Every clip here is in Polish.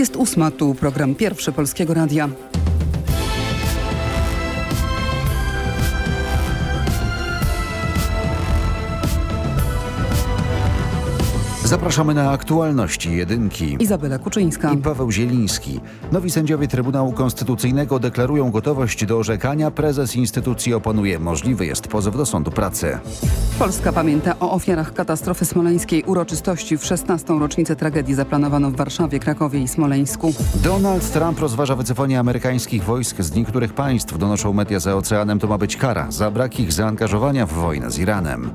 Jest ósma, tu program pierwszy Polskiego Radia. Zapraszamy na aktualności jedynki. Izabela Kuczyńska I Paweł Zieliński. Nowi sędziowie Trybunału Konstytucyjnego deklarują gotowość do orzekania. Prezes instytucji oponuje. Możliwy jest pozew do sądu pracy. Polska pamięta o ofiarach katastrofy smoleńskiej. Uroczystości w 16. rocznicę tragedii zaplanowano w Warszawie, Krakowie i Smoleńsku. Donald Trump rozważa wycofanie amerykańskich wojsk z niektórych państw. Donoszą media za oceanem. To ma być kara za brak ich zaangażowania w wojnę z Iranem.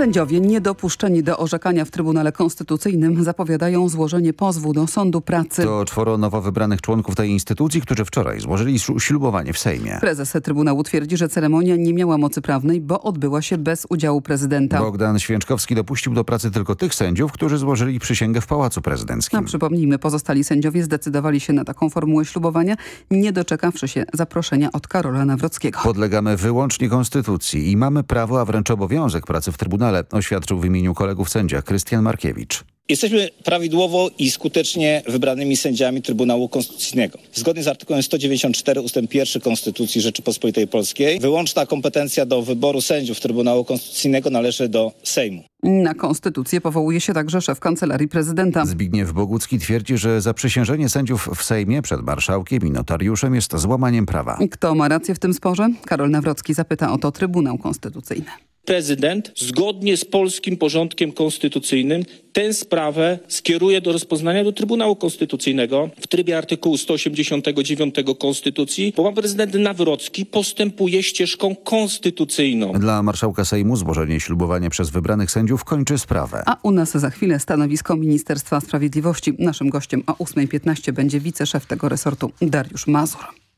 Sędziowie niedopuszczeni do orzekania w Trybunale Konstytucyjnym zapowiadają złożenie pozwu do Sądu Pracy. To czworo nowo wybranych członków tej instytucji, którzy wczoraj złożyli ślubowanie w Sejmie. Prezes Trybunału twierdzi, że ceremonia nie miała mocy prawnej, bo odbyła się bez udziału prezydenta. Bogdan Święczkowski dopuścił do pracy tylko tych sędziów, którzy złożyli przysięgę w Pałacu Prezydenckim. A przypomnijmy, pozostali sędziowie zdecydowali się na taką formułę ślubowania, nie doczekawszy się zaproszenia od Karola Nawrockiego. Podlegamy wyłącznie Konstytucji i mamy prawo, a wręcz obowiązek pracy w Trybunale, oświadczył w imieniu kolegów sędzia Krystian Markiewicz. Jesteśmy prawidłowo i skutecznie wybranymi sędziami Trybunału Konstytucyjnego. Zgodnie z artykułem 194 ust. 1 Konstytucji Rzeczypospolitej Polskiej wyłączna kompetencja do wyboru sędziów Trybunału Konstytucyjnego należy do Sejmu. Na konstytucję powołuje się także szef Kancelarii Prezydenta. Zbigniew Bogucki twierdzi, że zaprzysiężenie sędziów w Sejmie przed marszałkiem i notariuszem jest złamaniem prawa. Kto ma rację w tym sporze? Karol Nawrocki zapyta o to Trybunał Konstytucyjny. Prezydent zgodnie z polskim porządkiem konstytucyjnym tę sprawę skieruje do rozpoznania do Trybunału Konstytucyjnego w trybie artykułu 189 Konstytucji, bo pan prezydent Nawrocki postępuje ścieżką konstytucyjną. Dla marszałka Sejmu złożenie ślubowania przez wybranych sędziów kończy sprawę. A u nas za chwilę stanowisko Ministerstwa Sprawiedliwości. Naszym gościem o 8.15 będzie wiceszef tego resortu Dariusz Mazur.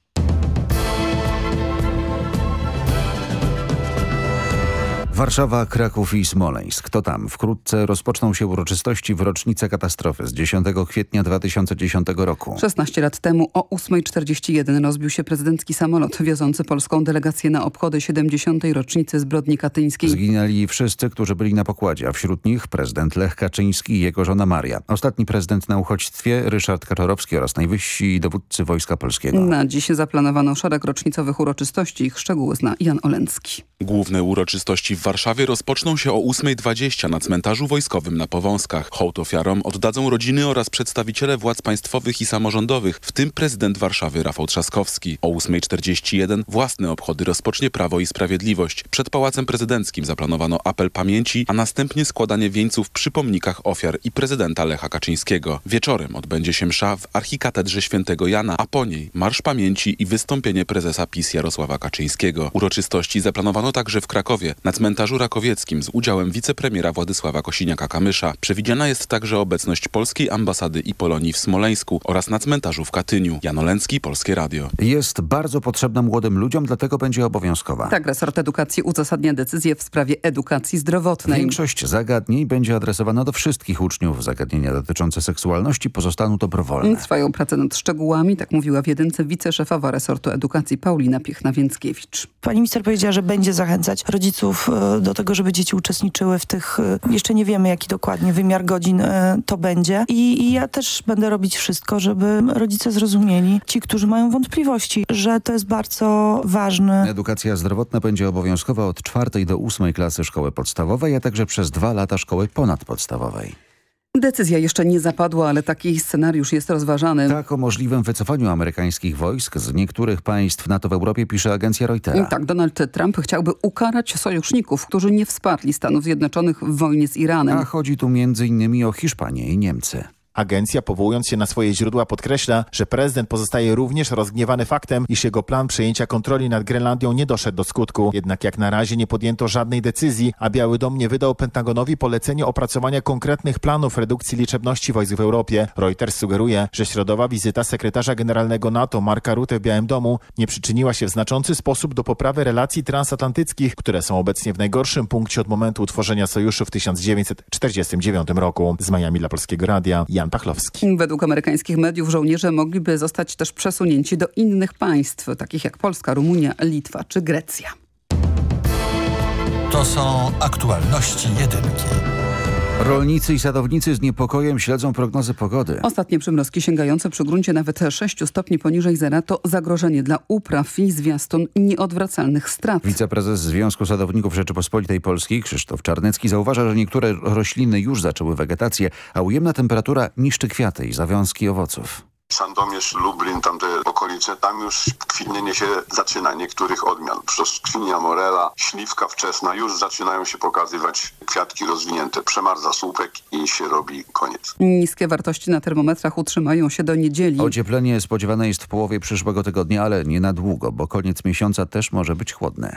Warszawa, Kraków i Smoleńsk. To tam. Wkrótce rozpoczną się uroczystości w rocznicę katastrofy z 10 kwietnia 2010 roku. 16 lat temu o 8.41 rozbił się prezydencki samolot wiozący polską delegację na obchody 70. rocznicy zbrodni katyńskiej. Zginęli wszyscy, którzy byli na pokładzie, a wśród nich prezydent Lech Kaczyński i jego żona Maria. Ostatni prezydent na uchodźstwie Ryszard Kaczorowski oraz najwyżsi dowódcy Wojska Polskiego. Na dziś zaplanowano szereg rocznicowych uroczystości. Ich szczegóły zna Jan Olencki. Główne uroczystości w Warszawie rozpoczną się o 8.20 na cmentarzu wojskowym na Powązkach. Hołd ofiarom oddadzą rodziny oraz przedstawiciele władz państwowych i samorządowych, w tym prezydent Warszawy Rafał Trzaskowski. O 8.41 własne obchody rozpocznie Prawo i Sprawiedliwość. Przed Pałacem Prezydenckim zaplanowano apel pamięci, a następnie składanie wieńców przy pomnikach ofiar i prezydenta Lecha Kaczyńskiego. Wieczorem odbędzie się msza w archikatedrze świętego Jana, a po niej marsz pamięci i wystąpienie prezesa PiS Jarosława Kaczyńskiego. Uroczystości zaplanowano także w Krakowie, na cmentarzu rakowieckim z udziałem wicepremiera Władysława Kosiniaka-Kamysza. Przewidziana jest także obecność polskiej ambasady i Polonii w Smoleńsku oraz na cmentarzu w Katyniu. Jan Polskie Radio. Jest bardzo potrzebna młodym ludziom, dlatego będzie obowiązkowa. Tak, resort edukacji uzasadnia decyzję w sprawie edukacji zdrowotnej. Większość zagadnień będzie adresowana do wszystkich uczniów. Zagadnienia dotyczące seksualności pozostaną dobrowolne. Trwają prace nad szczegółami, tak mówiła w jedynce wiceszefowa resortu edukacji Paulina Piechna-Więckiewicz. Pani minister powiedziała, że będzie zachęcać rodziców e, do tego, żeby dzieci uczestniczyły w tych, e, jeszcze nie wiemy jaki dokładnie wymiar godzin e, to będzie I, i ja też będę robić wszystko, żeby rodzice zrozumieli, ci, którzy mają wątpliwości, że to jest bardzo ważne. Edukacja zdrowotna będzie obowiązkowa od czwartej do ósmej klasy szkoły podstawowej, a także przez dwa lata szkoły ponadpodstawowej. Decyzja jeszcze nie zapadła, ale taki scenariusz jest rozważany. Tak o możliwym wycofaniu amerykańskich wojsk z niektórych państw NATO w Europie pisze agencja Reutera. Tak, Donald Trump chciałby ukarać sojuszników, którzy nie wsparli Stanów Zjednoczonych w wojnie z Iranem. A chodzi tu innymi o Hiszpanię i Niemcy. Agencja, powołując się na swoje źródła, podkreśla, że prezydent pozostaje również rozgniewany faktem, iż jego plan przejęcia kontroli nad Grenlandią nie doszedł do skutku. Jednak jak na razie nie podjęto żadnej decyzji, a Biały Dom nie wydał Pentagonowi polecenie opracowania konkretnych planów redukcji liczebności wojsk w Europie. Reuters sugeruje, że środowa wizyta sekretarza generalnego NATO Marka Rutte w Białym Domu nie przyczyniła się w znaczący sposób do poprawy relacji transatlantyckich, które są obecnie w najgorszym punkcie od momentu utworzenia sojuszu w 1949 roku. Z Miami dla Polskiego Radia. Jan Pachlowski. Według amerykańskich mediów żołnierze mogliby zostać też przesunięci do innych państw, takich jak Polska, Rumunia, Litwa czy Grecja. To są aktualności jedynki. Rolnicy i sadownicy z niepokojem śledzą prognozy pogody. Ostatnie przymrozki sięgające przy gruncie nawet 6 stopni poniżej zera to zagrożenie dla upraw i zwiastun nieodwracalnych strat. Wiceprezes Związku Sadowników Rzeczypospolitej Polskiej Krzysztof Czarnecki zauważa, że niektóre rośliny już zaczęły wegetację, a ujemna temperatura niszczy kwiaty i zawiązki owoców. Sandomierz, Lublin, tamte okolice, tam już kwitnienie się zaczyna niektórych odmian. Brzoskwinia, morela, śliwka wczesna, już zaczynają się pokazywać kwiatki rozwinięte. Przemarza słupek i się robi koniec. Niskie wartości na termometrach utrzymają się do niedzieli. Ocieplenie spodziewane jest w połowie przyszłego tygodnia, ale nie na długo, bo koniec miesiąca też może być chłodny.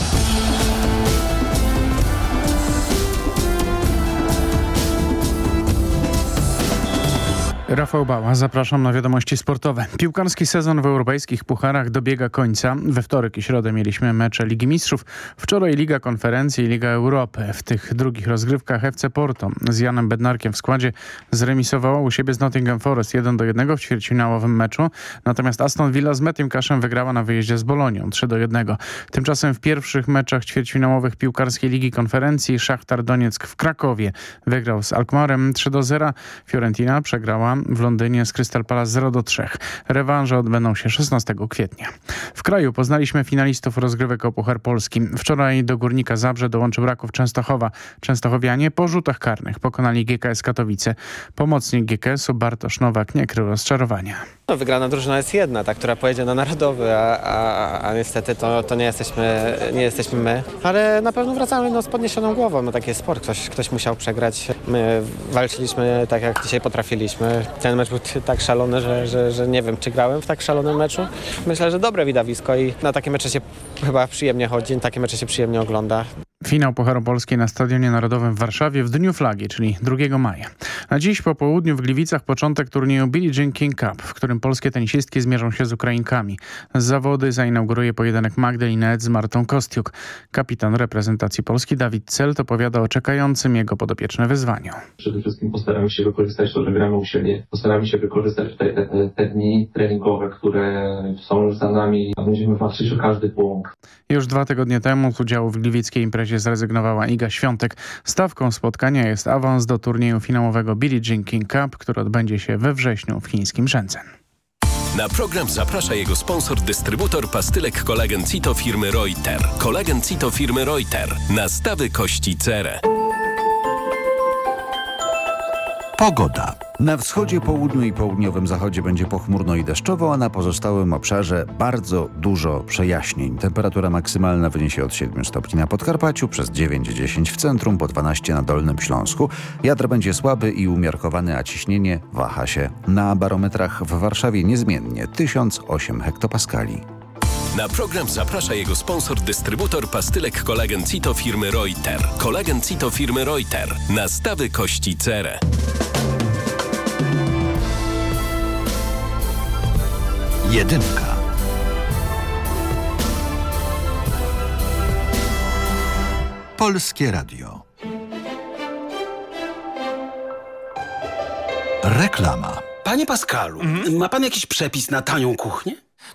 Rafał Bała, zapraszam na wiadomości sportowe. Piłkarski sezon w europejskich pucharach dobiega końca. We wtorek i środę mieliśmy mecze Ligi Mistrzów. Wczoraj Liga Konferencji i Liga Europy. W tych drugich rozgrywkach FC Porto z Janem Bednarkiem w składzie zremisowało u siebie z Nottingham Forest 1 do 1 w ćwierćfinałowym meczu. Natomiast Aston Villa z Metim Kaszem wygrała na wyjeździe z Bolonią 3 do 1. Tymczasem w pierwszych meczach ćwierćfinałowych piłkarskiej Ligi Konferencji Szachtar Donieck w Krakowie wygrał z Alkmarem 3 do 0. Fiorentina przegrała w Londynie z Crystal Palace 0 do 3. Rewanże odbędą się 16 kwietnia. W kraju poznaliśmy finalistów rozgrywek o Puchar Polski. Wczoraj do Górnika Zabrze dołączył Raków Częstochowa. Częstochowianie po rzutach karnych pokonali GKS Katowice. Pomocnik GKS-u Bartosz Nowak nie krył rozczarowania. No, wygrana drużyna jest jedna, ta, która pojedzie na narodowy, a, a, a niestety to, to nie, jesteśmy, nie jesteśmy my. Ale na pewno wracamy no, z podniesioną głową. No, taki jest sport, ktoś, ktoś musiał przegrać. My walczyliśmy tak, jak dzisiaj potrafiliśmy. Ten mecz był tak szalony, że, że, że nie wiem, czy grałem w tak szalonym meczu. Myślę, że dobre widowisko i na takie mecze się chyba przyjemnie chodzi, takie mecze się przyjemnie ogląda. Finał Pucharu Polski na Stadionie Narodowym w Warszawie w Dniu Flagi, czyli 2 maja. A dziś po południu w Gliwicach początek turnieju Billie Jean King Cup, w którym polskie tenisistki zmierzą się z Ukrainkami. Z zawody zainauguruje pojedynek Magdalena Ed z Martą Kostiuk. Kapitan reprezentacji Polski Dawid Celt opowiada o czekającym jego podopieczne wyzwaniu. Przede wszystkim postaramy się wykorzystać to, że gramy u siebie. Postaramy się wykorzystać te, te, te dni treningowe, które są już za nami, a będziemy walczyć o każdy punkt. Już dwa tygodnie temu z udziału w gliwickiej imprezie zrezygnowała Iga Świątek. Stawką spotkania jest awans do turnieju finałowego Billie Jean King Cup, który odbędzie się we wrześniu w chińskim Shenzhen. Na program zaprasza jego sponsor, dystrybutor pastylek kolagen Cito firmy Reuter. Kolagen Cito firmy Reuter. Nastawy kości cerę. Pogoda. Na wschodzie, południu i południowym zachodzie będzie pochmurno i deszczowo, a na pozostałym obszarze bardzo dużo przejaśnień. Temperatura maksymalna wyniesie od 7 stopni na Podkarpaciu, przez 9-10 w centrum, po 12 na Dolnym Śląsku. Wiatr będzie słaby i umiarkowany, a ciśnienie waha się. Na barometrach w Warszawie niezmiennie 1008 hektopaskali. Na program zaprasza jego sponsor, dystrybutor pastylek kolagen Cito firmy Reuter. Kolagen Cito firmy Reuter. Nastawy kości cerę. Jedynka. Polskie Radio. Reklama. Panie Pascalu, ma pan jakiś przepis na tanią kuchnię?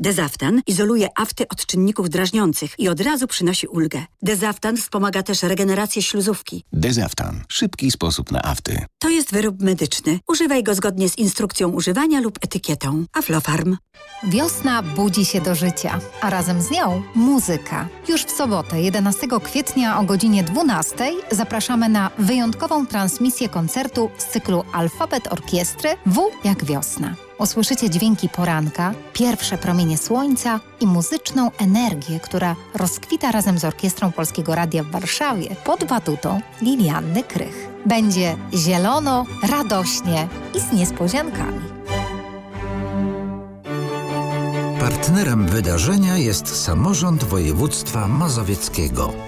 Dezaftan izoluje afty od czynników drażniących i od razu przynosi ulgę. Dezaftan wspomaga też regenerację śluzówki. Dezaftan. Szybki sposób na afty. To jest wyrób medyczny. Używaj go zgodnie z instrukcją używania lub etykietą. Aflofarm. Wiosna budzi się do życia, a razem z nią muzyka. Już w sobotę 11 kwietnia o godzinie 12 zapraszamy na wyjątkową transmisję koncertu z cyklu Alfabet Orkiestry W jak wiosna. Usłyszycie dźwięki poranka, pierwsze promienie słońca i muzyczną energię, która rozkwita razem z Orkiestrą Polskiego Radia w Warszawie pod batutą Lilianny Krych. Będzie zielono, radośnie i z niespodziankami. Partnerem wydarzenia jest samorząd województwa mazowieckiego.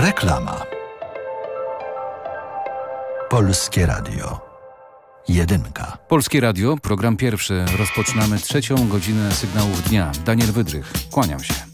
Reklama. Polskie Radio. Jedynka. Polskie Radio, program pierwszy. Rozpoczynamy trzecią godzinę sygnałów dnia. Daniel Wydrych, kłaniam się.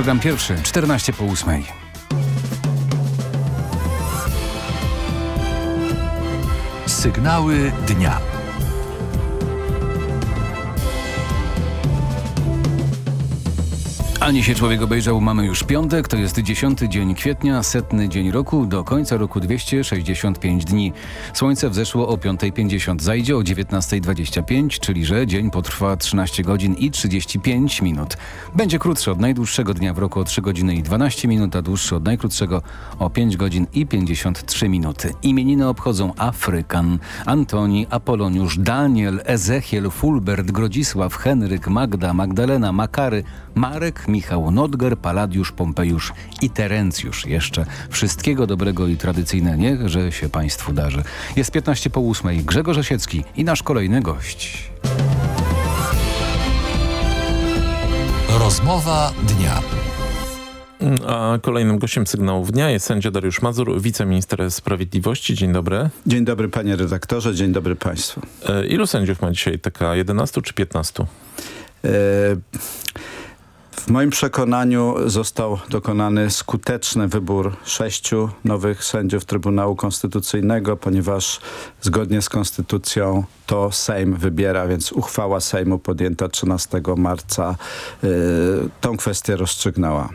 Program pierwszy, 14 po 8. Sygnały dnia. Idealnie się człowiek obejrzał. Mamy już piątek, to jest dziesiąty dzień kwietnia, setny dzień roku, do końca roku 265 dni. Słońce wzeszło o 5.50, zajdzie o 19.25, czyli że dzień potrwa 13 godzin i 35 minut. Będzie krótszy od najdłuższego dnia w roku o 3 godziny i 12 minut, a dłuższy od najkrótszego o 5 godzin i 53 minuty. Imieniny obchodzą Afrykan, Antoni, Apoloniusz, Daniel, Ezechiel, Fulbert, Grodzisław, Henryk, Magda, Magdalena, Makary, Marek, Michał Nodger, Paladiusz, Pompejusz i Terencjusz. Jeszcze wszystkiego dobrego i tradycyjnego, niech, że się Państwu darzy. Jest 15 po 8. Grzegorz Osiecki i nasz kolejny gość. Rozmowa dnia. A kolejnym gościem sygnałów dnia jest sędzia Dariusz Mazur, wiceminister sprawiedliwości. Dzień dobry. Dzień dobry panie redaktorze, dzień dobry państwu. E, ilu sędziów ma dzisiaj taka 11 czy 15? E, w moim przekonaniu został dokonany skuteczny wybór sześciu nowych sędziów Trybunału Konstytucyjnego, ponieważ zgodnie z konstytucją to Sejm wybiera, więc uchwała Sejmu podjęta 13 marca y, tą kwestię rozstrzygnęła.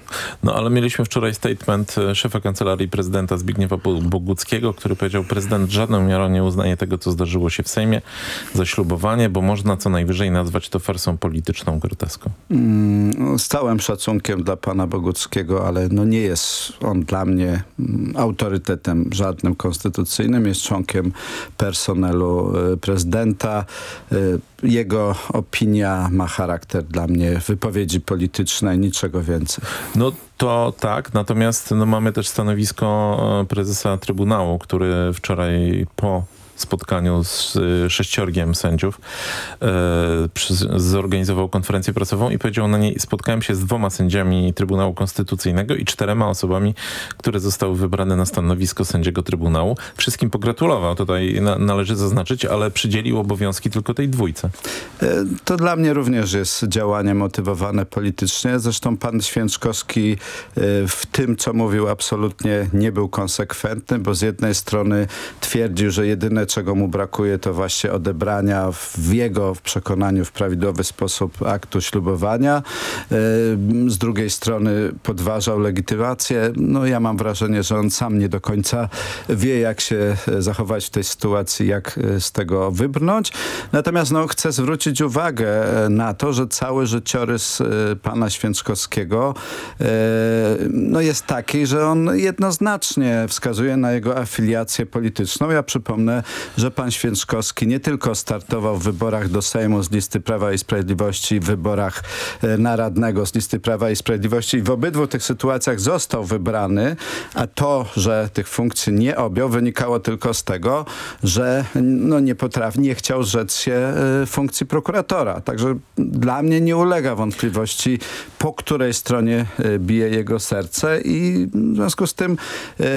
No ale mieliśmy wczoraj statement e, szefa Kancelarii Prezydenta Zbigniewa Boguckiego, który powiedział, prezydent żadną miarą nie uznaje tego, co zdarzyło się w Sejmie za ślubowanie, bo można co najwyżej nazwać to farsą polityczną groteską. Mm, z całym szacunkiem dla pana Boguckiego, ale no nie jest on dla mnie mm, autorytetem żadnym konstytucyjnym, jest członkiem personelu y, prezydenta. Y, jego opinia ma charakter dla mnie wypowiedzi politycznej, niczego więcej. No to tak, natomiast no, mamy też stanowisko e, prezesa Trybunału, który wczoraj po spotkaniu z y, sześciorgiem sędziów e, zorganizował konferencję prasową i powiedział na niej spotkałem się z dwoma sędziami Trybunału Konstytucyjnego i czterema osobami, które zostały wybrane na stanowisko sędziego Trybunału. Wszystkim pogratulował, tutaj na, należy zaznaczyć, ale przydzielił obowiązki tylko tej dwójce. E, to dla mnie również jest działanie motywowane politycznie. Zresztą pan Święczkowski e, w tym, co mówił, absolutnie nie był konsekwentny, bo z jednej strony twierdził, że jedyne czego mu brakuje, to właśnie odebrania w jego w przekonaniu w prawidłowy sposób aktu ślubowania. E, z drugiej strony podważał legitymację. No ja mam wrażenie, że on sam nie do końca wie, jak się zachować w tej sytuacji, jak e, z tego wybrnąć. Natomiast no, chcę zwrócić uwagę e, na to, że cały życiorys pana Święczkowskiego no, jest taki, że on jednoznacznie wskazuje na jego afiliację polityczną. Ja przypomnę, że pan Święczkowski nie tylko startował w wyborach do Sejmu z listy Prawa i Sprawiedliwości, w wyborach e, na radnego z listy Prawa i Sprawiedliwości i w obydwu tych sytuacjach został wybrany, a to, że tych funkcji nie objął, wynikało tylko z tego, że no, nie potrafi, nie chciał zrzec się e, funkcji prokuratora. Także dla mnie nie ulega wątpliwości, po której stronie e, bije jego serce i w związku z tym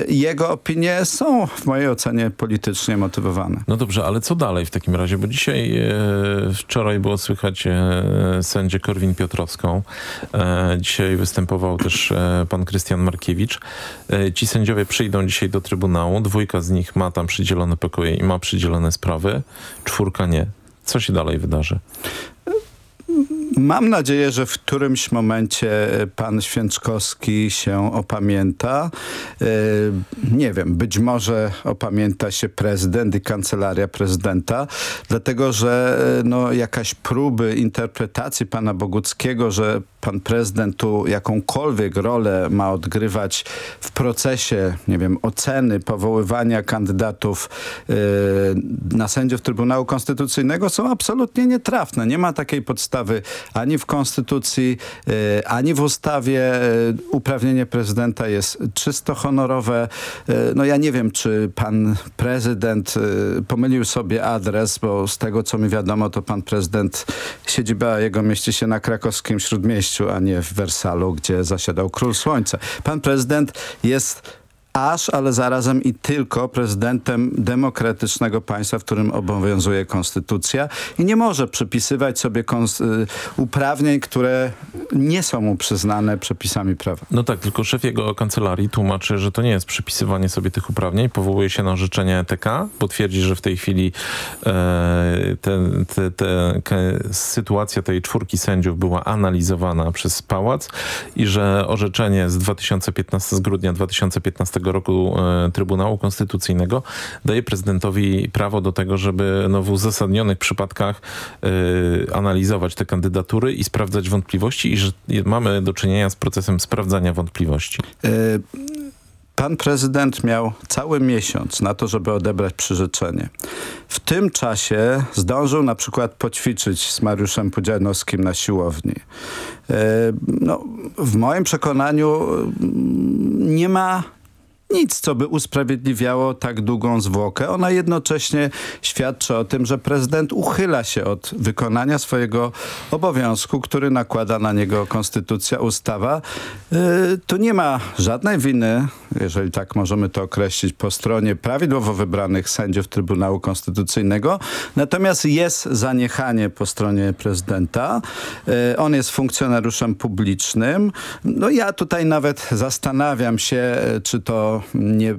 jego opinie są w mojej ocenie politycznie motywowane. No dobrze, ale co dalej w takim razie? Bo dzisiaj, e, wczoraj było słychać e, sędzię Korwin Piotrowską. E, dzisiaj występował też e, pan Krystian Markiewicz. E, ci sędziowie przyjdą dzisiaj do Trybunału. Dwójka z nich ma tam przydzielone pokoje i ma przydzielone sprawy. Czwórka nie. Co się dalej wydarzy? Mam nadzieję, że w którymś momencie e, pan Święczkowski się opamięta. E, nie wiem, być może opamięta się prezydent i kancelaria prezydenta, dlatego że e, no, jakaś próby interpretacji pana Boguckiego, że pan prezydent tu jakąkolwiek rolę ma odgrywać w procesie, nie wiem, oceny, powoływania kandydatów na sędziów Trybunału Konstytucyjnego są absolutnie nietrafne. Nie ma takiej podstawy ani w konstytucji, e, ani w ustawie e, uprawnienie prezydenta jest czysto honorowe. E, no ja nie wiem, czy pan prezydent pomylił sobie adres, bo z tego, co mi wiadomo, to pan prezydent siedziba jego mieści się na krakowskim Śródmieściu, a nie w Wersalu, gdzie zasiadał Król Słońca. Pan prezydent jest aż, ale zarazem i tylko prezydentem demokratycznego państwa, w którym obowiązuje konstytucja i nie może przypisywać sobie uprawnień, które nie są mu przyznane przepisami prawa. No tak, tylko szef jego kancelarii tłumaczy, że to nie jest przypisywanie sobie tych uprawnień, powołuje się na orzeczenie ETK, bo twierdzi, że w tej chwili e, te, te, te, sytuacja tej czwórki sędziów była analizowana przez Pałac i że orzeczenie z 2015, z grudnia 2015 roku e, Trybunału Konstytucyjnego daje prezydentowi prawo do tego, żeby no, w uzasadnionych przypadkach e, analizować te kandydatury i sprawdzać wątpliwości i że mamy do czynienia z procesem sprawdzania wątpliwości. E, pan prezydent miał cały miesiąc na to, żeby odebrać przyrzeczenie. W tym czasie zdążył na przykład poćwiczyć z Mariuszem Pudzianowskim na siłowni. No, w moim przekonaniu nie ma nic, co by usprawiedliwiało tak długą zwłokę. Ona jednocześnie świadczy o tym, że prezydent uchyla się od wykonania swojego obowiązku, który nakłada na niego konstytucja, ustawa. Yy, tu nie ma żadnej winy, jeżeli tak możemy to określić, po stronie prawidłowo wybranych sędziów Trybunału Konstytucyjnego. Natomiast jest zaniechanie po stronie prezydenta. Yy, on jest funkcjonariuszem publicznym. No ja tutaj nawet zastanawiam się, czy to nie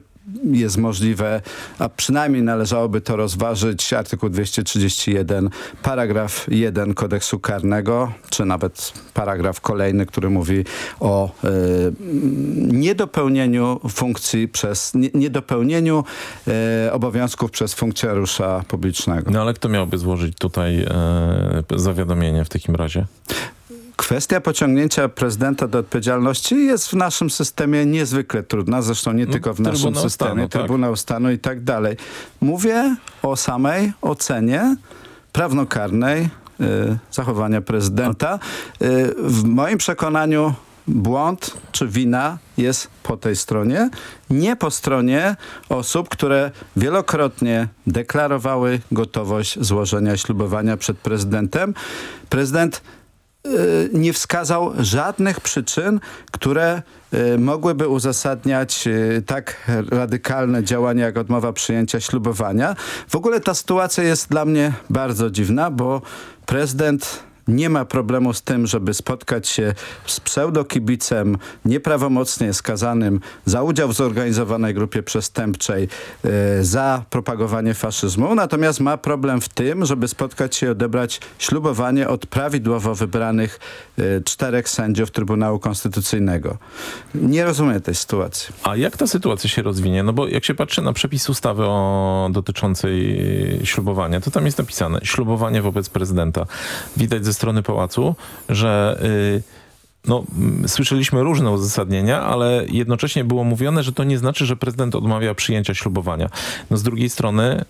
jest możliwe, a przynajmniej należałoby to rozważyć, artykuł 231, paragraf 1 kodeksu karnego, czy nawet paragraf kolejny, który mówi o y, niedopełnieniu funkcji przez, nie, niedopełnieniu y, obowiązków przez funkcjonariusza publicznego. No ale kto miałby złożyć tutaj y, zawiadomienie w takim razie? Kwestia pociągnięcia prezydenta do odpowiedzialności jest w naszym systemie niezwykle trudna, zresztą nie no, tylko w naszym systemie, stanu, tak. Trybunał Stanu i tak dalej. Mówię o samej ocenie prawnokarnej y, zachowania prezydenta. Y, w moim przekonaniu błąd czy wina jest po tej stronie, nie po stronie osób, które wielokrotnie deklarowały gotowość złożenia ślubowania przed prezydentem. Prezydent nie wskazał żadnych przyczyn, które y, mogłyby uzasadniać y, tak radykalne działania jak odmowa przyjęcia ślubowania. W ogóle ta sytuacja jest dla mnie bardzo dziwna, bo prezydent nie ma problemu z tym, żeby spotkać się z pseudokibicem nieprawomocnie skazanym za udział w zorganizowanej grupie przestępczej, e, za propagowanie faszyzmu. Natomiast ma problem w tym, żeby spotkać się i odebrać ślubowanie od prawidłowo wybranych e, czterech sędziów Trybunału Konstytucyjnego. Nie rozumiem tej sytuacji. A jak ta sytuacja się rozwinie? No bo jak się patrzy na przepis ustawy o, dotyczącej ślubowania, to tam jest napisane ślubowanie wobec prezydenta. Widać ze strony pałacu, że y, no, słyszeliśmy różne uzasadnienia, ale jednocześnie było mówione, że to nie znaczy, że prezydent odmawia przyjęcia ślubowania. No, z drugiej strony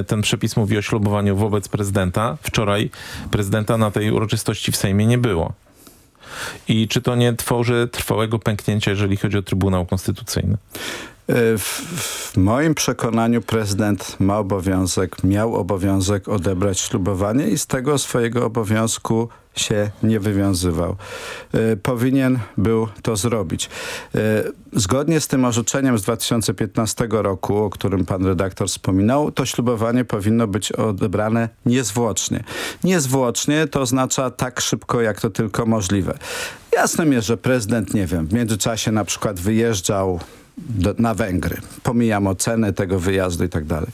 y, ten przepis mówi o ślubowaniu wobec prezydenta. Wczoraj prezydenta na tej uroczystości w Sejmie nie było. I czy to nie tworzy trwałego pęknięcia, jeżeli chodzi o Trybunał Konstytucyjny? W, w, moim przekonaniu prezydent ma obowiązek, miał obowiązek odebrać ślubowanie i z tego swojego obowiązku się nie wywiązywał. Y, powinien był to zrobić. Y, zgodnie z tym orzeczeniem z 2015 roku, o którym pan redaktor wspominał, to ślubowanie powinno być odebrane niezwłocznie. Niezwłocznie to oznacza tak szybko, jak to tylko możliwe. Jasnym jest, że prezydent, nie wiem, w międzyczasie na przykład wyjeżdżał do, na Węgry. Pomijam ocenę tego wyjazdu i tak dalej.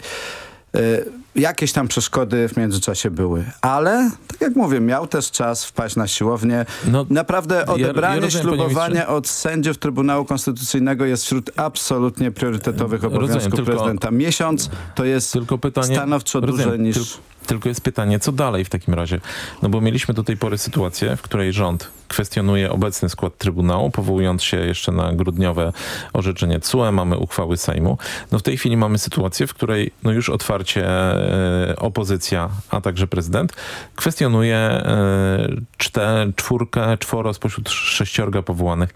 Y, jakieś tam przeszkody w międzyczasie były, ale tak jak mówię, miał też czas wpaść na siłownię. No, Naprawdę odebranie ja, ja rozumiem, ślubowania od sędziów Trybunału Konstytucyjnego jest wśród absolutnie priorytetowych obowiązków rozumiem, prezydenta. Tylko, Miesiąc to jest tylko pytanie, stanowczo rozumiem, dłużej niż... Tylko, tylko jest pytanie, co dalej w takim razie? No bo mieliśmy do tej pory sytuację, w której rząd kwestionuje obecny skład Trybunału, powołując się jeszcze na grudniowe orzeczenie CUE, mamy uchwały Sejmu. No w tej chwili mamy sytuację, w której no już otwarcie e, opozycja, a także prezydent kwestionuje e, czter, czwórkę, czworo spośród sześciorga powołanych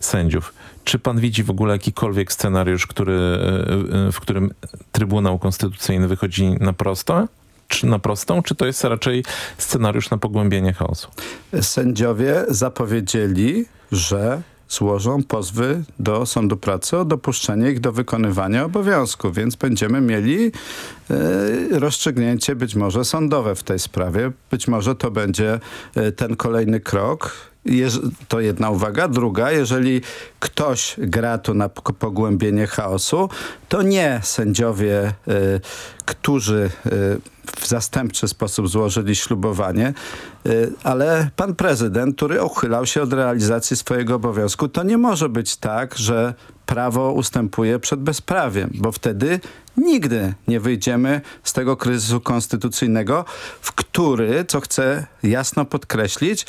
sędziów. Czy pan widzi w ogóle jakikolwiek scenariusz, który, e, w którym Trybunał Konstytucyjny wychodzi na prosto? Czy na prostą, czy to jest raczej scenariusz na pogłębienie chaosu? Sędziowie zapowiedzieli, że złożą pozwy do Sądu Pracy o dopuszczenie ich do wykonywania obowiązku, więc będziemy mieli e, rozstrzygnięcie być może sądowe w tej sprawie. Być może to będzie e, ten kolejny krok. To jedna uwaga. Druga, jeżeli ktoś gra tu na pogłębienie chaosu, to nie sędziowie, e, którzy e, w zastępczy sposób złożyli ślubowanie, y, ale pan prezydent, który uchylał się od realizacji swojego obowiązku, to nie może być tak, że prawo ustępuje przed bezprawiem, bo wtedy nigdy nie wyjdziemy z tego kryzysu konstytucyjnego, w który, co chcę jasno podkreślić,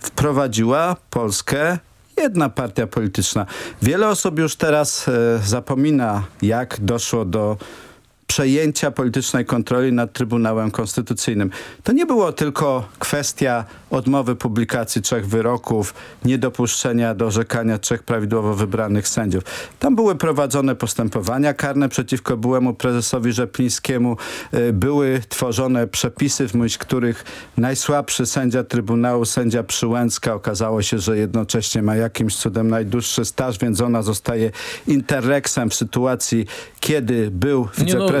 wprowadziła Polskę jedna partia polityczna. Wiele osób już teraz e, zapomina, jak doszło do przejęcia politycznej kontroli nad Trybunałem Konstytucyjnym. To nie było tylko kwestia odmowy publikacji trzech wyroków, niedopuszczenia do orzekania trzech prawidłowo wybranych sędziów. Tam były prowadzone postępowania karne przeciwko byłemu prezesowi Rzeplińskiemu. Y, Były tworzone przepisy, w myśl których najsłabszy sędzia Trybunału, sędzia Przyłęcka, okazało się, że jednocześnie ma jakimś cudem najdłuższy staż, więc ona zostaje interreksem w sytuacji, kiedy był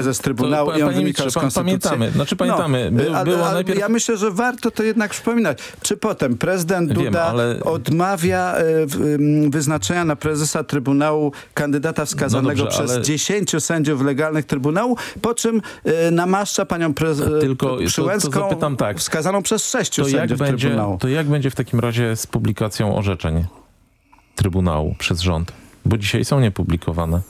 Nie no, wiceprezes to, Trybunału i on ministrze, z konstytucji. Pamiętamy, znaczy pamiętamy, No, by, ale- było ale najpierw... Ja myślę, że warto to jednak przypominać. Czy potem prezydent Wiem, Duda ale- odmawia e, wyznaczenia na prezesa Trybunału kandydata wskazanego No dobrze, przez ale- 10 sędziów legalnych Trybunału, po czym e, namaszcza panią prez- Tylko to- to Przyłęcką zapytam tak. wskazaną przez sześciu to jak, sędziów będzie, Trybunału. to jak będzie w takim razie z publikacją orzeczeń Trybunału przez rząd? Bo dzisiaj są niepublikowane.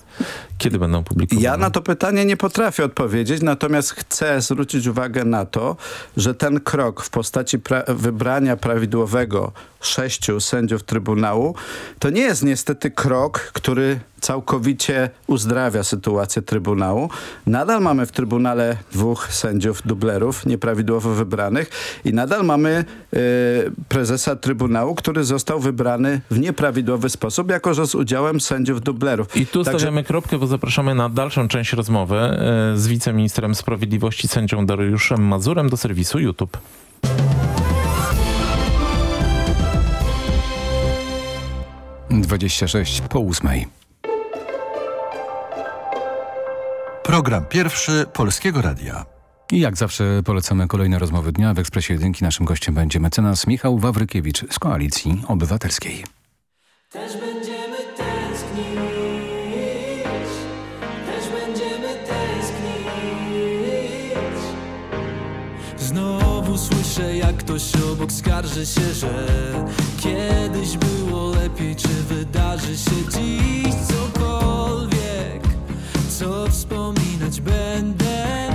Kiedy będą publikowane? Ja na to pytanie nie potrafię odpowiedzieć, natomiast chcę zwrócić uwagę na to, że ten krok w postaci pra wybrania prawidłowego sześciu sędziów Trybunału to nie jest niestety krok, który całkowicie uzdrawia sytuację Trybunału. Nadal mamy w Trybunale dwóch sędziów dublerów nieprawidłowo wybranych i nadal mamy e, prezesa Trybunału, który został wybrany w nieprawidłowy sposób, jako że z udziałem sędziów dublerów. I tu Także- stawiamy kropkę, bo zapraszamy na dalszą część rozmowy e, z wiceministrem sprawiedliwości sędzią Dariuszem Mazurem do serwisu YouTube. Dwadzieścia sześć po ósmej. Program pierwszy Polskiego Radia. I jak zawsze polecamy kolejne rozmowy dnia. W Ekspresie Jedynki naszym gościem będzie mecenas Michał Wawrykiewicz z Koalicji Obywatelskiej. Jak ktoś obok skarży się, że kiedyś było lepiej, czy wydarzy się dziś cokolwiek, co wspominać będę.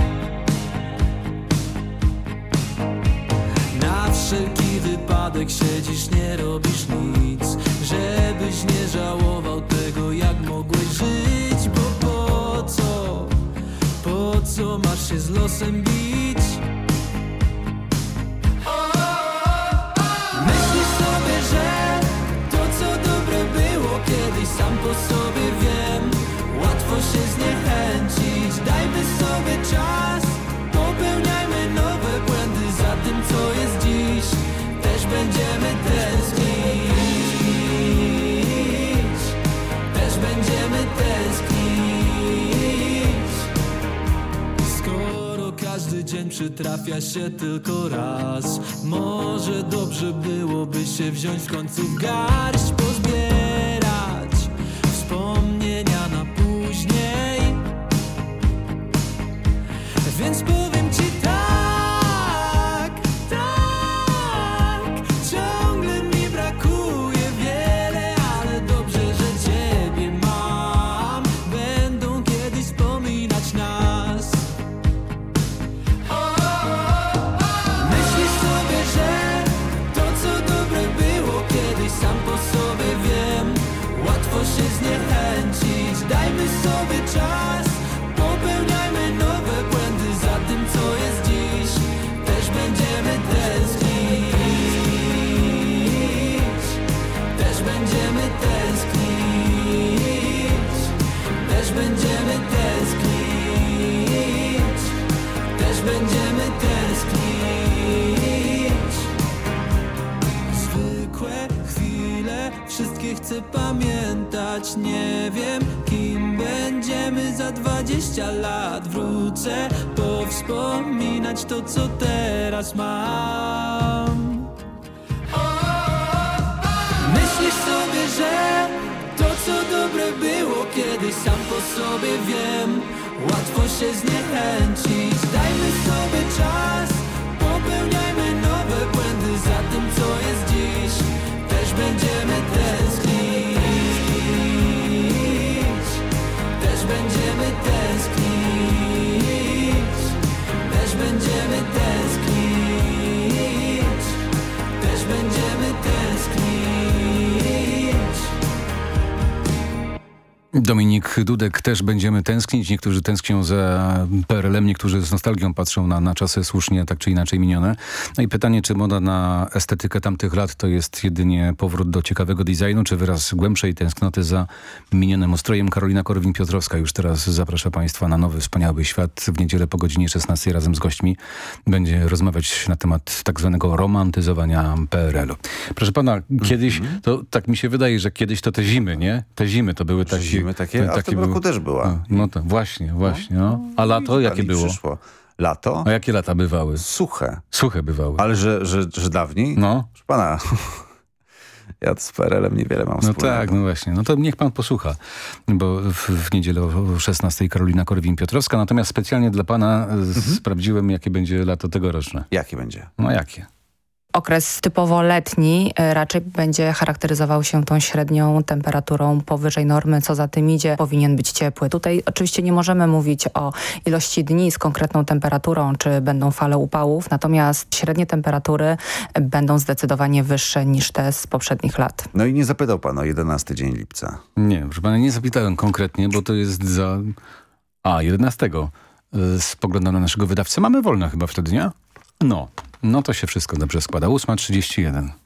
Na wszelki wypadek siedzisz, nie robisz nic Żebyś nie żałował tego, jak mogłeś żyć Bo po co, po co masz się z losem bić? Czas. Popełniajmy nowe błędy za tym co jest dziś. Też będziemy tęsknić. Też będziemy tęsknić. Skoro każdy dzień przytrafia się tylko raz Może dobrze byłoby się wziąć w końcu w garść Pozbierać Nie wiem kim będziemy za 20 lat. Wrócę powspominać to co teraz mam. Myślisz sobie, że to co dobre było kiedyś sam po sobie wiem. Łatwo się zniechęcić, dajmy sobie czas Popełniajmy nowe błędy za tym co jest dziś. Też będziemy tęsknić będziemy tęsknić Też będziemy tęsknić Też będziemy tęsknić Dominik Dudek też będziemy tęsknić. Niektórzy tęsknią za PRL-em, niektórzy z nostalgią patrzą na, na czasy słusznie tak czy inaczej minione. No i pytanie, czy moda na estetykę tamtych lat to jest jedynie powrót do ciekawego designu, czy wyraz głębszej tęsknoty za minionym ustrojem. Karolina Korwin-Piotrowska już teraz zaprasza Państwa na nowy, wspaniały świat. W niedzielę po godzinie 16 razem z gośćmi będzie rozmawiać na temat tak zwanego romantyzowania PRL-u. Proszę Pana, kiedyś, to tak mi się wydaje, że kiedyś to te zimy, nie? Te zimy to były takie... Zimy takie, a w tym roku też była. A, no to właśnie, właśnie. No. A lato jakie było? Przyszło. Lato? A jakie lata bywały? Suche. Suche bywały. Ale że, że, że dawniej? No. Proszę pana, ja z PRL-em niewiele mam No wspólnego. tak, no właśnie. No to niech pan posłucha, bo w, w niedzielę o 16 Karolina Korwin-Piotrowska. Natomiast specjalnie dla pana e, sprawdziłem, jakie będzie lato tegoroczne. Jakie będzie? No jakie? Okres typowo letni e, raczej będzie charakteryzował się tą średnią temperaturą powyżej normy, co za tym idzie, powinien być ciepły. Tutaj oczywiście nie możemy mówić o ilości dni z konkretną temperaturą, czy będą fale upałów, natomiast średnie temperatury będą zdecydowanie wyższe niż te z poprzednich lat. No i nie zapytał pan o 11 dzień lipca. Nie, proszę pana, nie zapytałem konkretnie, bo to jest za... A, 11. Y, Spoglądam na naszego wydawcę. Mamy wolne chyba wtedy, nie? No, no to się wszystko dobrze składa. 8.31.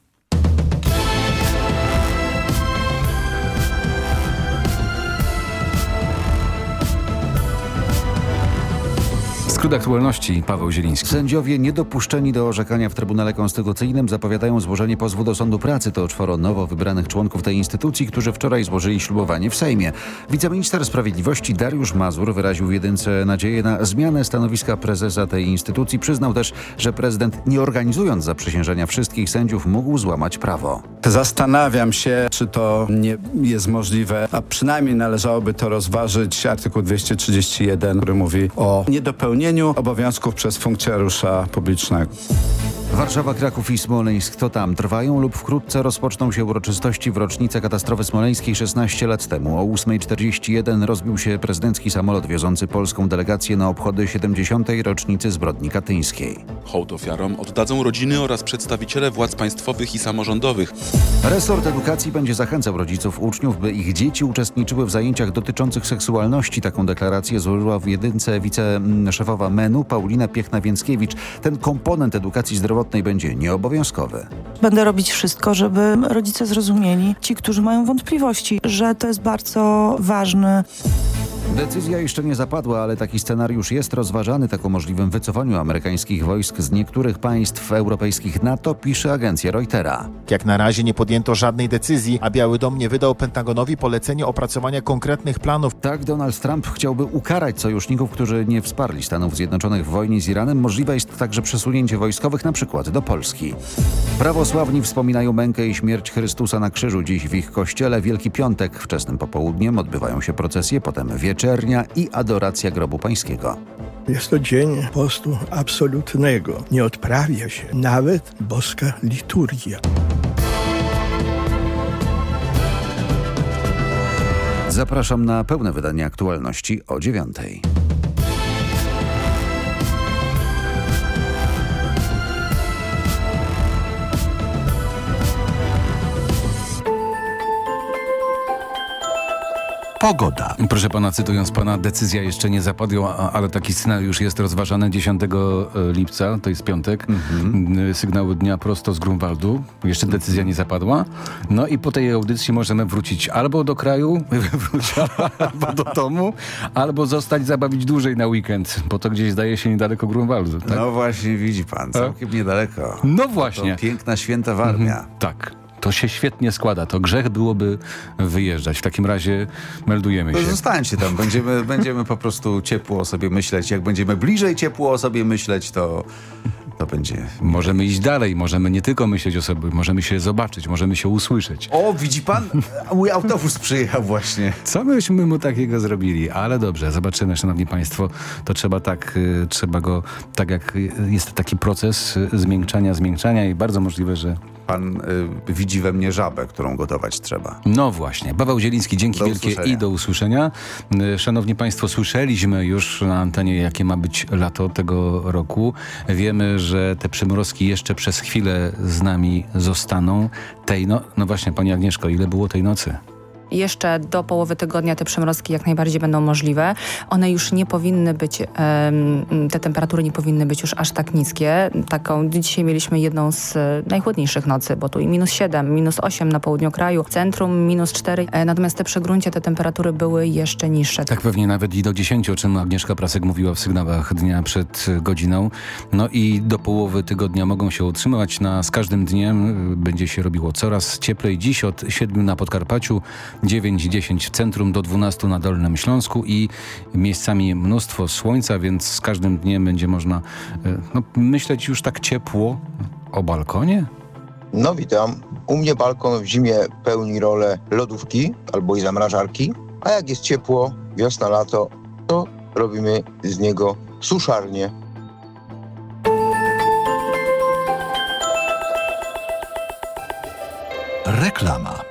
Skrót aktualności, Paweł Zieliński. Sędziowie niedopuszczeni do orzekania w Trybunale Konstytucyjnym zapowiadają złożenie pozwu do Sądu Pracy. To czworo nowo wybranych członków tej instytucji, którzy wczoraj złożyli ślubowanie w Sejmie. Wiceminister Sprawiedliwości Dariusz Mazur wyraził w jedynce nadzieję na zmianę stanowiska prezesa tej instytucji. Przyznał też, że prezydent nie organizując zaprzysiężenia wszystkich sędziów mógł złamać prawo. Zastanawiam się, czy to nie jest możliwe, a przynajmniej należałoby to rozważyć. Artykuł 231, który mówi o niedopełnieniu obowiązków przez funkcjonariusza publicznego. Warszawa, Kraków i Smoleńsk to tam trwają lub wkrótce rozpoczną się uroczystości w rocznicę katastrofy smoleńskiej 16 lat temu. O 8.41 rozbił się prezydencki samolot wiozący polską delegację na obchody 70. rocznicy zbrodni katyńskiej. Hołd ofiarom oddadzą rodziny oraz przedstawiciele władz państwowych i samorządowych. Resort edukacji będzie zachęcał rodziców uczniów, by ich dzieci uczestniczyły w zajęciach dotyczących seksualności. Taką deklarację złożyła w jedynce wiceszefowa MENU Paulina Piechna-Więckiewicz. Ten komponent edukacji zdrowotnej będzie nieobowiązkowy. Będę robić wszystko, żeby rodzice zrozumieli, ci, którzy mają wątpliwości, że to jest bardzo ważne. Decyzja jeszcze nie zapadła, ale taki scenariusz jest rozważany. Tak o możliwym wycofaniu amerykańskich wojsk z niektórych państw europejskich NATO pisze agencja Reutera. Jak na razie nie podjęto żadnej decyzji, a Biały Dom nie wydał Pentagonowi polecenie opracowania konkretnych planów. Tak, Donald Trump chciałby ukarać sojuszników, którzy nie wsparli Stanów Zjednoczonych w wojnie z Iranem. Możliwe jest także przesunięcie wojskowych na przykład do Polski. Prawosławni wspominają mękę i śmierć Chrystusa na krzyżu. Dziś w ich kościele Wielki Piątek. Wczesnym popołudniem odbywają się procesje, potem wieczernia i adoracja grobu pańskiego. Jest to dzień postu absolutnego. Nie odprawia się nawet boska liturgia. Zapraszam na pełne wydanie aktualności o dziewiątej. Pogoda. Proszę pana, cytując pana, decyzja jeszcze nie zapadła, a- ale taki scenariusz jest rozważany 10 e, lipca, to jest piątek. Mhm. Sygnały dnia prosto z Grunwaldu. Jeszcze decyzja nie zapadła. No i po tej audycji możemy wrócić albo do kraju, wrócić albo do domu, albo zostać zabawić dłużej na weekend, bo to gdzieś zdaje się niedaleko Grunwaldu. Tak? No właśnie, widzi pan, całkiem niedaleko. No właśnie. To piękna święta Warmia. Tak. To się świetnie składa. To grzech byłoby wyjeżdżać. W takim razie meldujemy się. Zostańcie tam. Będziemy, będziemy po prostu ciepło o sobie myśleć. Jak będziemy bliżej ciepło o sobie myśleć, to, to będzie... Możemy iść dalej. Możemy nie tylko myśleć o sobie. Możemy się zobaczyć. Możemy się usłyszeć. O, widzi pan? Mój autobus przyjechał właśnie. Co myśmy mu takiego zrobili? Ale dobrze, zobaczymy, szanowni państwo. To trzeba tak, y, trzeba go, tak jak jest taki proces y, zmiękczania, zmiękczania i bardzo możliwe, że Pan y, widzi we mnie żabę, którą gotować trzeba. No właśnie. Paweł Zieliński, dzięki Do wielkie usłyszenia. i do usłyszenia. Y, Szanowni Państwo, słyszeliśmy już na antenie, jakie ma być lato tego roku. Wiemy, że te przymrozki jeszcze przez chwilę z nami zostaną. Tej no, no właśnie, Pani Agnieszko, ile było tej nocy? Jeszcze do połowy tygodnia te przymrozki jak najbardziej będą możliwe. One już nie powinny być, te temperatury nie powinny być już aż tak niskie. Taką, dzisiaj mieliśmy jedną z e, najchłodniejszych nocy, bo tu i minus 7, minus 8 na południu kraju, centrum minus 4. E, natomiast te przy gruncie te temperatury były jeszcze niższe. Tak pewnie nawet i do 10, o czym Agnieszka Prasek mówiła w sygnałach dnia przed y, godziną. No i do połowy tygodnia mogą się utrzymywać. Na, z każdym dniem będzie się robiło coraz cieplej. Dziś od 7 na Podkarpaciu, 9-10 w centrum, do 12 na Dolnym Śląsku i miejscami mnóstwo słońca, więc z każdym dniem będzie można y, no, myśleć już tak ciepło o balkonie. No witam. U mnie balkon w zimie pełni rolę lodówki albo i zamrażarki, a jak jest ciepło, wiosna, lato, to robimy z niego suszarnię. Reklama.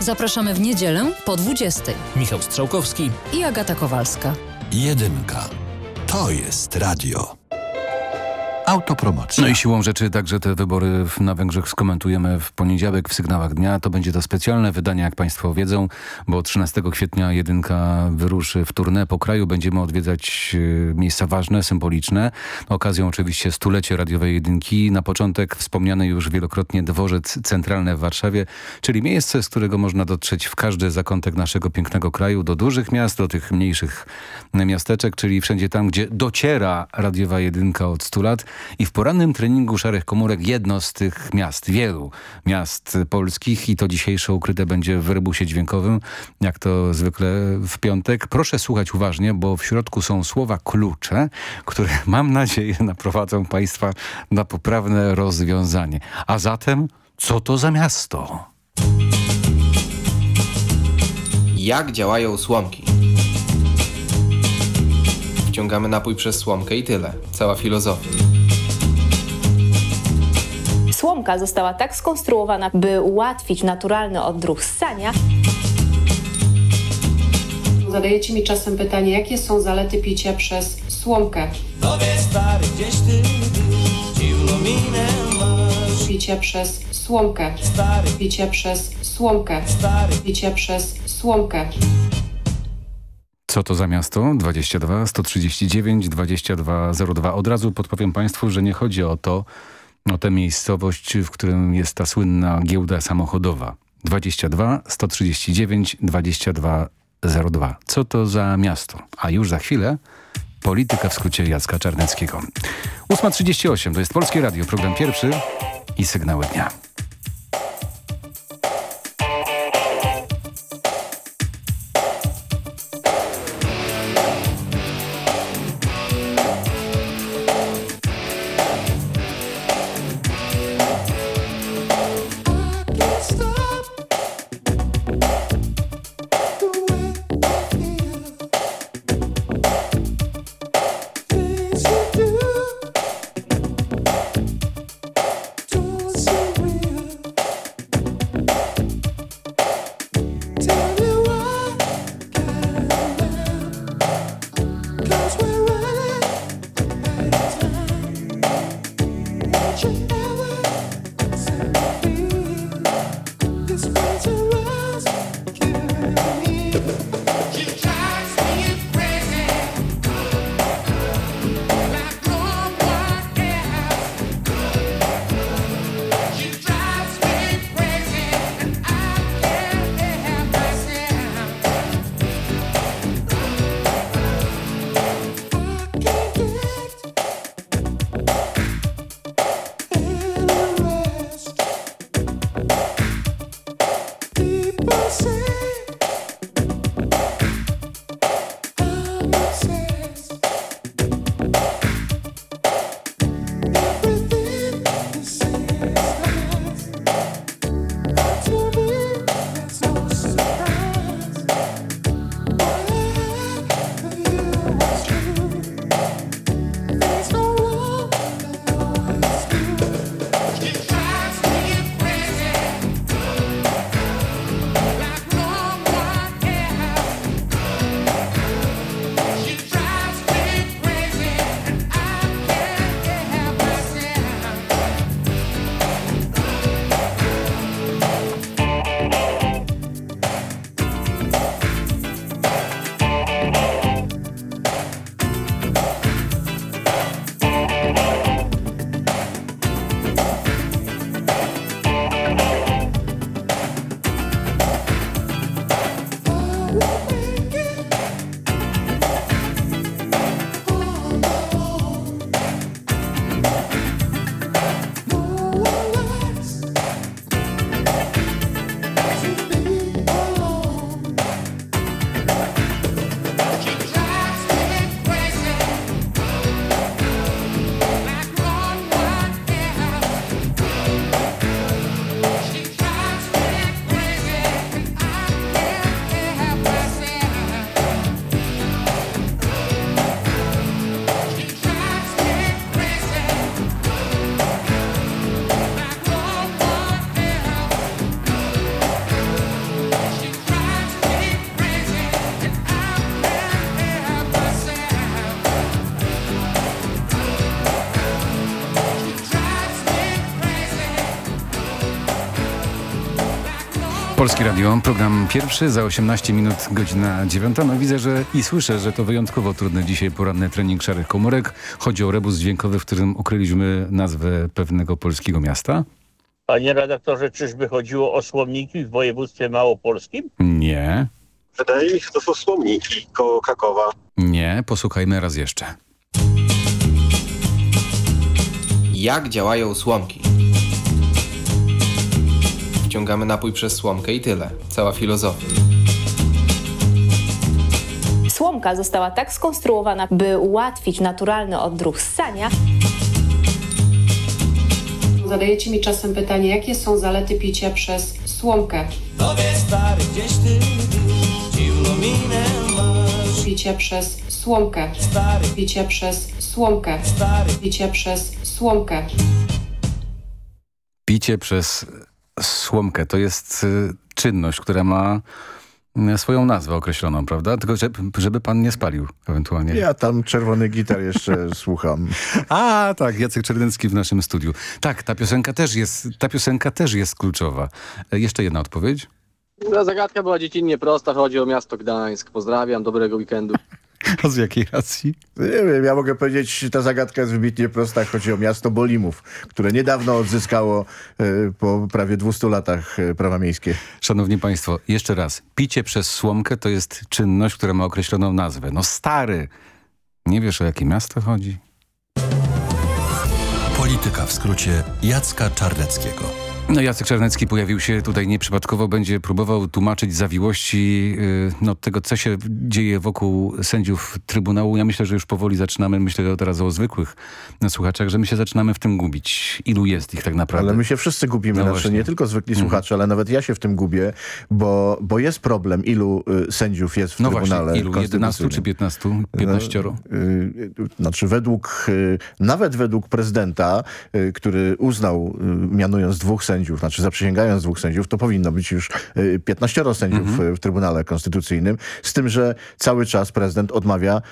Zapraszamy w niedzielę po 20. Michał Strzałkowski i Agata Kowalska. Jedynka. To jest radio. Autopromocja. No i siłą rzeczy także te wybory na Węgrzech skomentujemy w poniedziałek w sygnałach dnia. To będzie to specjalne wydanie, jak Państwo wiedzą, bo 13 kwietnia jedynka wyruszy w turnę po kraju. Będziemy odwiedzać y, miejsca ważne, symboliczne. Okazją oczywiście stulecie radiowej jedynki. Na początek wspomniany już wielokrotnie dworzec centralny w Warszawie, czyli miejsce, z którego można dotrzeć w każdy zakątek naszego pięknego kraju, do dużych miast, do tych mniejszych miasteczek, czyli wszędzie tam, gdzie dociera radiowa jedynka od 100 lat. I w porannym treningu Szarych Komórek jedno z tych miast, wielu miast polskich i to dzisiejsze ukryte będzie w rebusie dźwiękowym, jak to zwykle w piątek. Proszę słuchać uważnie, bo w środku są słowa klucze, które mam nadzieję naprowadzą Państwa na poprawne rozwiązanie. A zatem, co to za miasto? Jak działają słomki? Wciągamy napój przez słomkę i tyle. Cała filozofia. Słomka została tak skonstruowana, by ułatwić naturalny odruch ssania. Zadajecie mi czasem pytanie, jakie są zalety picia przez słomkę? Powiedz stary, gdzieś ty dziwną minę masz. Picia przez słomkę. Stary. Picia przez słomkę. Stary. Picia przez słomkę. Co to za miasto? 22 139 2202. Od razu podpowiem Państwu, że nie chodzi o to, o tę miejscowość, w którym jest ta słynna giełda samochodowa. 22 139 2202. Co to za miasto? A już za chwilę polityka w skrócie Jacka Czarneckiego. 8.38 to jest Polskie Radio, program pierwszy i sygnały dnia. Woo! Polski Radio, program pierwszy, za 18 minut, godzina 9. No widzę, że i słyszę, że to wyjątkowo trudny dzisiaj poranny trening szarych komórek. Chodzi o rebus dźwiękowy, w którym ukryliśmy nazwę pewnego polskiego miasta. Panie redaktorze, czyżby chodziło o słomniki w województwie małopolskim? Nie, Wydaje mi się, że to są słomniki koło Krakowa. nie, posłuchajmy raz jeszcze. Jak działają słomki? Wciągamy napój przez słomkę i tyle. Cała filozofia. Słomka została tak skonstruowana, by ułatwić naturalny odruch ssania. Zadajecie mi czasem pytanie, jakie są zalety picia przez słomkę? Powiedz stary, gdzieś ty masz Picia przez słomkę. Stary. Picia przez słomkę. Stary. Picia przez słomkę. Picie przez słomkę to jest y, czynność, która ma y, swoją nazwę określoną, prawda? Tylko żeby, żeby pan nie spalił ewentualnie. Ja tam czerwony gitar jeszcze słucham. A, tak, Jacek Czernycki w naszym studiu. Tak, ta piosenka też jest, ta piosenka też jest kluczowa. E, Jeszcze jedna odpowiedź? No, zagadka była dziecinnie prosta, chodzi o miasto Gdańsk. Pozdrawiam, dobrego weekendu. A z jakiej racji? Nie wiem, ja mogę powiedzieć, ta zagadka jest wybitnie prosta. Chodzi o miasto Bolimów, które niedawno odzyskało e, po prawie 200 latach e, prawa miejskie. Szanowni Państwo, jeszcze raz. Picie przez słomkę to jest czynność, która ma określoną nazwę. No stary, nie wiesz o jakie miasto chodzi? Polityka w skrócie Jacka Czarneckiego. No Jacek Czarnecki pojawił się tutaj nieprzypadkowo, będzie próbował tłumaczyć zawiłości yy, no, tego, co się dzieje wokół sędziów Trybunału. Ja myślę, że już powoli zaczynamy, myślę teraz o zwykłych słuchaczach, że my się zaczynamy w tym gubić. Ilu jest ich tak naprawdę? Ale my się wszyscy gubimy, No znaczy właśnie. nie tylko zwykli Mhm. słuchacze, ale nawet ja się w tym gubię, bo, bo jest problem, ilu y, sędziów jest w No Trybunale właśnie, ilu? 11 czy 15? 15? No, y, y, znaczy według, y, nawet według prezydenta, y, który uznał, y, mianując dwóch sędziów, znaczy zaprzysięgając dwóch sędziów, to powinno być już y, 15 sędziów Mhm. y, w Trybunale Konstytucyjnym, z tym, że cały czas prezydent odmawia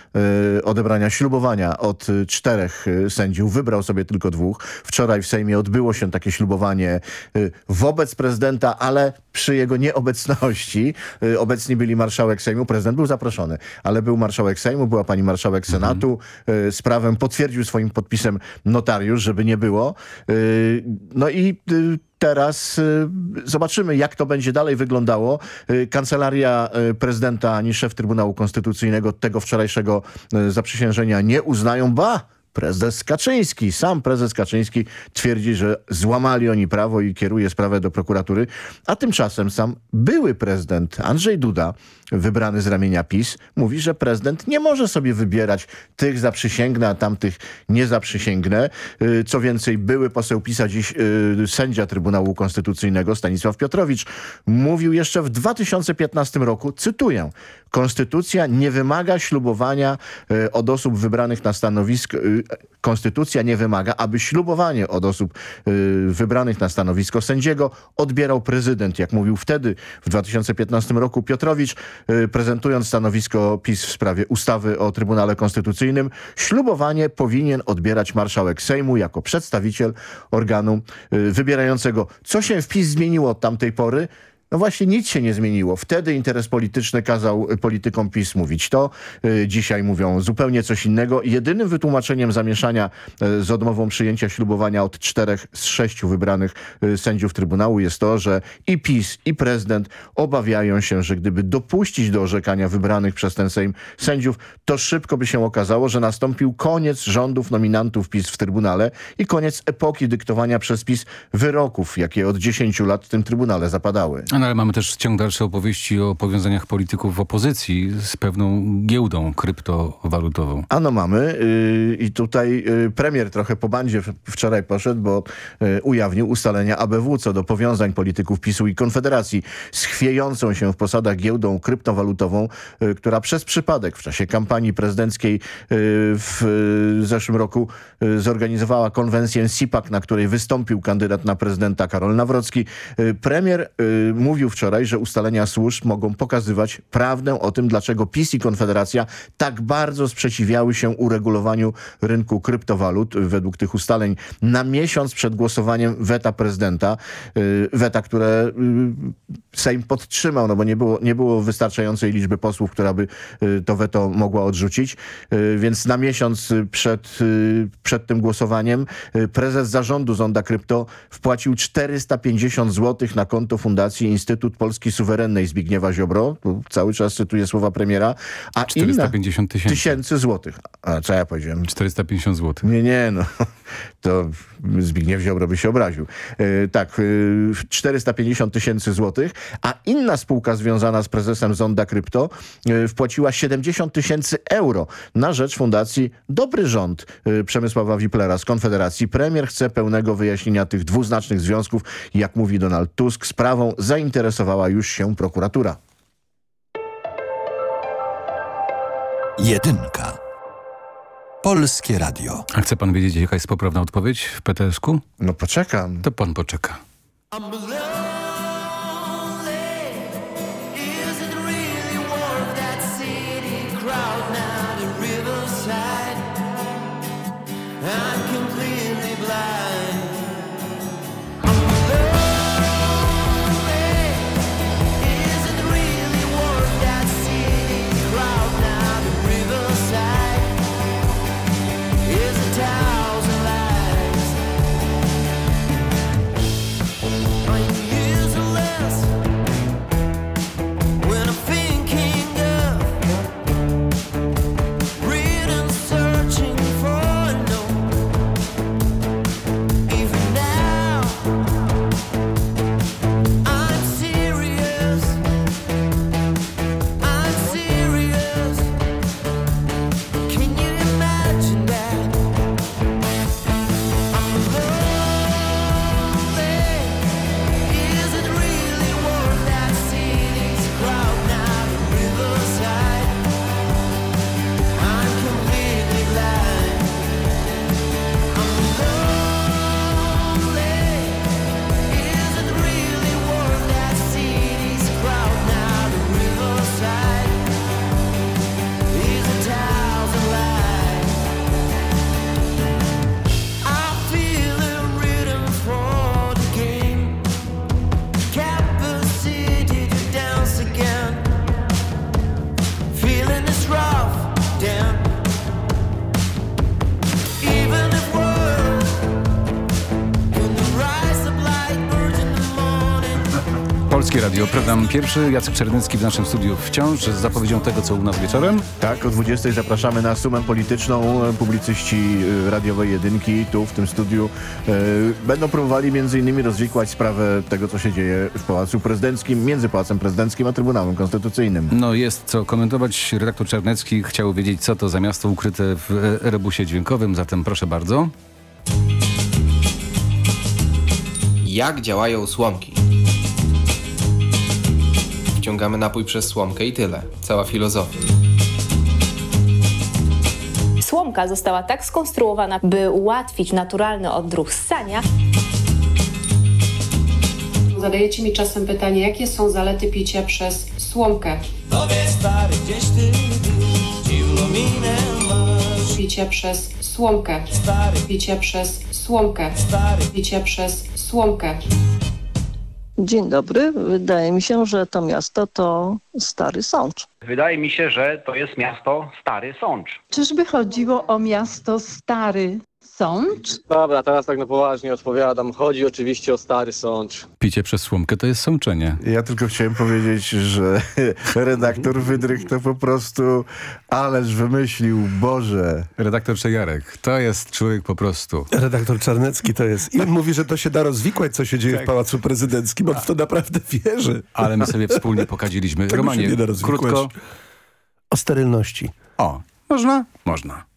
y, odebrania ślubowania od y, czterech y, sędziów, wybrał sobie tylko dwóch. Wczoraj w Sejmie odbyło się takie ślubowanie y, wobec prezydenta, ale przy jego nieobecności. Y, Obecni byli marszałek Sejmu, prezydent był zaproszony, ale był marszałek Sejmu, była pani marszałek Senatu. Y, Sprawę potwierdził swoim podpisem notariusz, żeby nie było. Y, No i y, teraz y, zobaczymy, jak to będzie dalej wyglądało. Y, Kancelaria y, prezydenta ani szef Trybunału Konstytucyjnego tego wczorajszego zaprzysiężenia nie uznają. Ba! Prezes Kaczyński, sam prezes Kaczyński twierdzi, że złamali oni prawo i kieruje sprawę do prokuratury, a tymczasem sam były prezydent Andrzej Duda, wybrany z ramienia PiS, mówi, że prezydent nie może sobie wybierać tych zaprzysięgnę, a tamtych nie zaprzysięgnę. Y, Co więcej, były poseł PiSa dziś y, sędzia Trybunału Konstytucyjnego Stanisław Piotrowicz mówił jeszcze w 2015 roku, cytuję, Konstytucja nie wymaga ślubowania y, od osób wybranych na stanowisko, Konstytucja nie wymaga, aby ślubowanie od osób wybranych na stanowisko sędziego odbierał prezydent, jak mówił wtedy w 2015 roku Piotrowicz, prezentując stanowisko PiS w sprawie ustawy o Trybunale Konstytucyjnym. Ślubowanie powinien odbierać marszałek Sejmu jako przedstawiciel organu y, wybierającego. Co się w PiS zmieniło od tamtej pory? No właśnie nic się nie zmieniło. Wtedy interes polityczny kazał y, politykom PiS mówić to. Y, Dzisiaj mówią zupełnie coś innego. Jedynym wytłumaczeniem zamieszania y, z odmową przyjęcia ślubowania od czterech z sześciu wybranych sędziów Trybunału jest to, że i PiS, i prezydent obawiają się, że gdyby dopuścić do orzekania wybranych przez ten Sejm sędziów, to szybko by się okazało, że nastąpił koniec rządów nominantów PiS w Trybunale i koniec epoki dyktowania przez PiS wyroków, jakie od 10 lat w tym Trybunale zapadały. No, ale mamy też ciąg dalszy opowieści o powiązaniach polityków w opozycji z pewną giełdą kryptowalutową. Ano mamy yy, i tutaj yy, premier trochę po bandzie wczoraj poszedł, bo yy, ujawnił ustalenia ABW co do powiązań polityków PiSu i Konfederacji z chwiejącą się w posadach giełdą kryptowalutową, yy, która przez przypadek w czasie kampanii prezydenckiej yy, w yy, zeszłym roku zorganizowała konwencję SIPAC, na której wystąpił kandydat na prezydenta Karol Nawrocki. Premier mówił wczoraj, że ustalenia służb mogą pokazywać prawdę o tym, dlaczego PiS i Konfederacja tak bardzo sprzeciwiały się uregulowaniu rynku kryptowalut według tych ustaleń na miesiąc przed głosowaniem weta prezydenta. Y, weta, które y, Sejm podtrzymał, no bo nie było, nie było wystarczającej liczby posłów, która by y, to weto mogła odrzucić. Y, Więc na miesiąc y, przed, y, przed tym głosowaniem y, prezes zarządu Zonda Krypto wpłacił 450 zł na konto Fundacji Instytut Polski Suwerennej Zbigniewa Ziobro. Tu cały czas cytuję słowa premiera. A 450 tysięcy. tysięcy złotych. A co ja powiedziałem? 450 zł. Nie, nie, no. To Zbigniew Ziobro by się obraził. E, tak, e, 450 tysięcy złotych, a inna spółka związana z prezesem Zonda Krypto e, wpłaciła 70 tysięcy euro na rzecz Fundacji Dobry Rząd Przemysława Wiplera z Konfederacji. Premier chce pełnego wyjaśnienia tych dwuznacznych związków. Jak mówi Donald Tusk, sprawą zainteresowała już się prokuratura. Jedynka. Polskie Radio. A chce pan wiedzieć, jaka jest poprawna odpowiedź w PTSK-u? No poczekam. To pan poczeka. Pierwszy. Jacek Czernycki w naszym studiu wciąż z zapowiedzią tego, co u nas wieczorem. Tak, o 20 zapraszamy na sumę polityczną. Publicyści y, radiowej jedynki tu w tym studiu y, będą próbowali między innymi rozwikłać sprawę tego, co się dzieje w Pałacu Prezydenckim, między Pałacem Prezydenckim a Trybunałem Konstytucyjnym. No jest co komentować. Redaktor Czarnecki chciał wiedzieć, co to za miasto ukryte w e, rebusie dźwiękowym, zatem proszę bardzo. Jak działają słomki? Wciągamy napój przez słomkę i tyle. Cała filozofia. Słomka została tak skonstruowana, by ułatwić naturalny odruch ssania. Zadajecie mi czasem pytanie, jakie są zalety picia przez słomkę? Powiedz stary, gdzieś ty był, dziwną minę masz. Picia przez słomkę. Stary. Picia przez słomkę. Stary. Picia przez słomkę. Dzień dobry. Wydaje mi się, że to miasto to Stary Sącz. Wydaje mi się, że to jest miasto Stary Sącz. Czyżby chodziło o miasto Stary Sącz? Dobra, teraz tak na poważnie odpowiadam. Chodzi oczywiście o Stary Sącz. Picie przez słomkę to jest sączenie. Ja tylko chciałem powiedzieć, że redaktor Wydrych to po prostu ależ wymyślił, Boże. Redaktor Czejarek, to jest człowiek po prostu. Redaktor Czarnecki to jest. I on mówi, że to się da rozwikłać, co się dzieje w Pałacu Prezydenckim. On w to naprawdę wierzy. Ale my sobie wspólnie pokadziliśmy. Tego Romanie, się nie da rozwikłać. krótko. O sterylności. O, można? Można.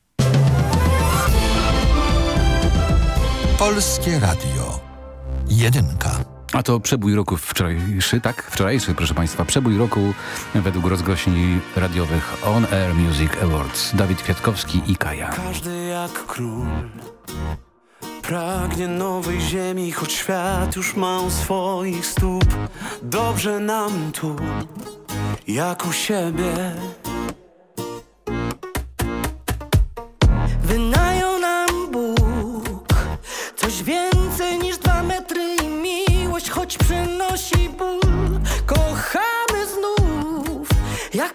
Polskie Radio. Jedynka. A to przebój roku wczorajszy, tak? Wczorajszy, proszę Państwa. Przebój roku według rozgłośni radiowych On Air Music Awards. Dawid Kwiatkowski i Kaja. Każdy jak król Pragnie nowej ziemi, choć świat już ma u swoich stóp. Dobrze nam tu, jak u siebie.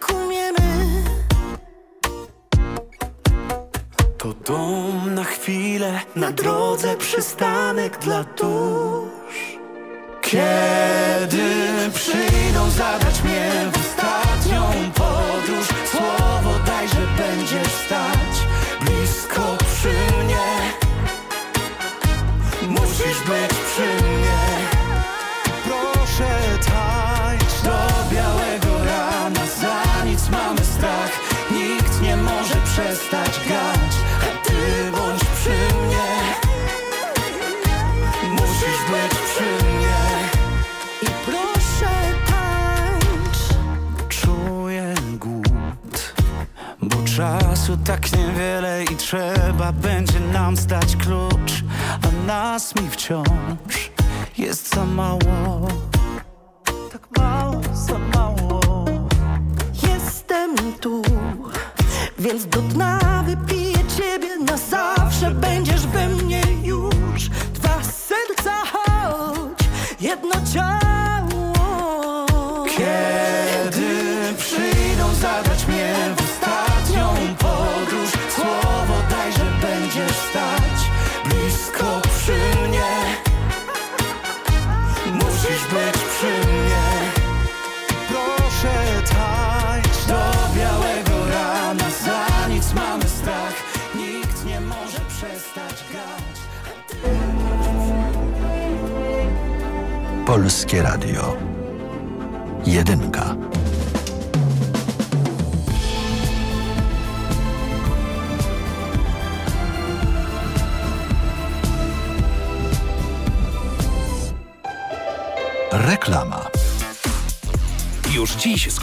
Jak umiemy To dom na chwilę, na drodze przystanek dla dusz. Kiedy przyjdą zabrać mnie w ostatnią a nas mi wciąż jest za mało.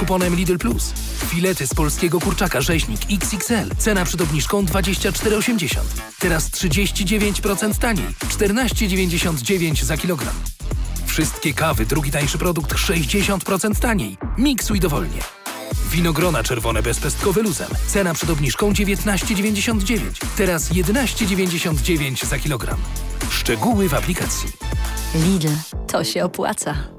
Kuponem Lidl Plus. Filety z polskiego kurczaka rzeźnik XXL. Cena przed obniżką 24,80. Teraz 39% taniej. 14,99 za kilogram. Wszystkie kawy, drugi tańszy produkt 60% taniej. Miksuj dowolnie. Winogrona czerwone bezpestkowe luzem. Cena przed obniżką 19,99. Teraz 11,99 za kilogram. Szczegóły w aplikacji. Lidl, to się opłaca.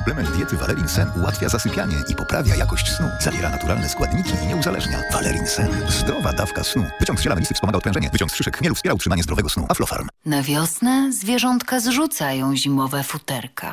Suplement diety Valerin Sen ułatwia zasypianie i poprawia jakość snu. Zawiera naturalne składniki i nie uzależnia. Valerin Sen. Zdrowa dawka snu. Wyciąg z ziela melisy wspomaga odprężenie. Wyciąg z szyszek chmielu wspiera utrzymanie zdrowego snu. Aflofarm. Na wiosnę zwierzątka zrzucają zimowe futerka.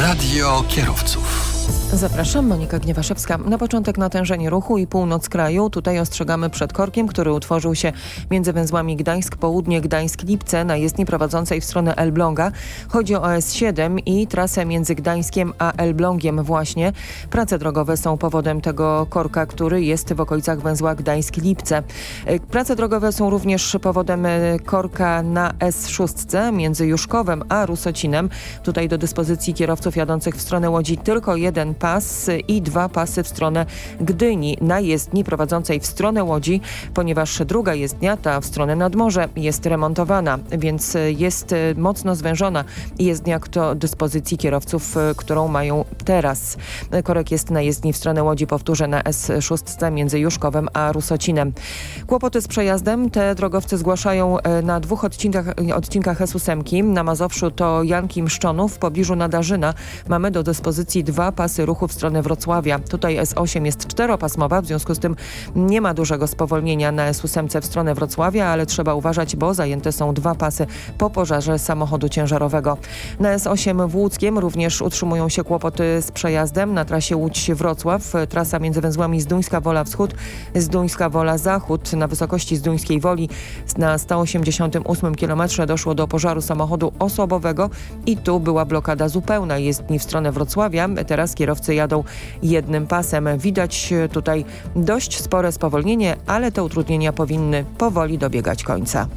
Radio kierowców. Zapraszam, Monika Gniewaszewska. Na początek natężenie ruchu i północ kraju. Tutaj ostrzegamy przed korkiem, który utworzył się między węzłami Gdańsk-Południe, Gdańsk-Lipce na jezdni prowadzącej w stronę Elbląga. Chodzi o S7 i trasę między Gdańskiem a Elblągiem właśnie. Prace drogowe są powodem tego korka, który jest w okolicach węzła Gdańsk-Lipce. E, Prace drogowe są również powodem e, korka na S6 między Juszkowem a Rusocinem. Tutaj do dyspozycji kierowców jadących w stronę Łodzi tylko jeden pas i dwa pasy w stronę Gdyni na jezdni prowadzącej w stronę Łodzi, ponieważ druga jezdnia, ta w stronę nad morze, jest remontowana, więc jest mocno zwężona jezdnia do dyspozycji kierowców, którą mają teraz. Korek jest na jezdni w stronę Łodzi, powtórzę, na S6 między Juszkowem a Rusocinem. Kłopoty z przejazdem te drogowcy zgłaszają e, na dwóch odcinkach, odcinkach S8. Na Mazowszu to Janki Mszczonów, w pobliżu Nadarzyna mamy do dyspozycji dwa pasy ruchu w stronę Wrocławia. Tutaj S8 jest czteropasmowa, w związku z tym nie ma dużego spowolnienia na S8 w stronę Wrocławia, ale trzeba uważać, bo zajęte są dwa pasy po pożarze samochodu ciężarowego. Na S8 w Łódzkiem również utrzymują się kłopoty z przejazdem na trasie Łódź-Wrocław. Trasa między węzłami Zduńska Wola Wschód, Zduńska Wola Zachód na wysokości Zduńskiej Woli na 188 km doszło do pożaru samochodu osobowego i tu była blokada zupełna jezdni w stronę Wrocławia. Teraz kierowcy jadą jednym pasem. Widać tutaj dość spore spowolnienie, ale te utrudnienia powinny powoli dobiegać końca.